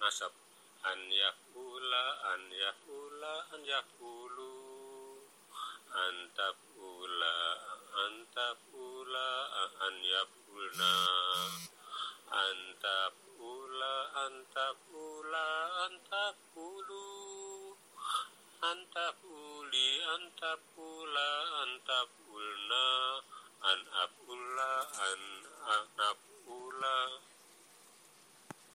nasab. An yakula an yakula an yakulu antab ula antab ula an yakulna antab ula antab ula antab ulu antab uli antab ula antab ulna an abula an anap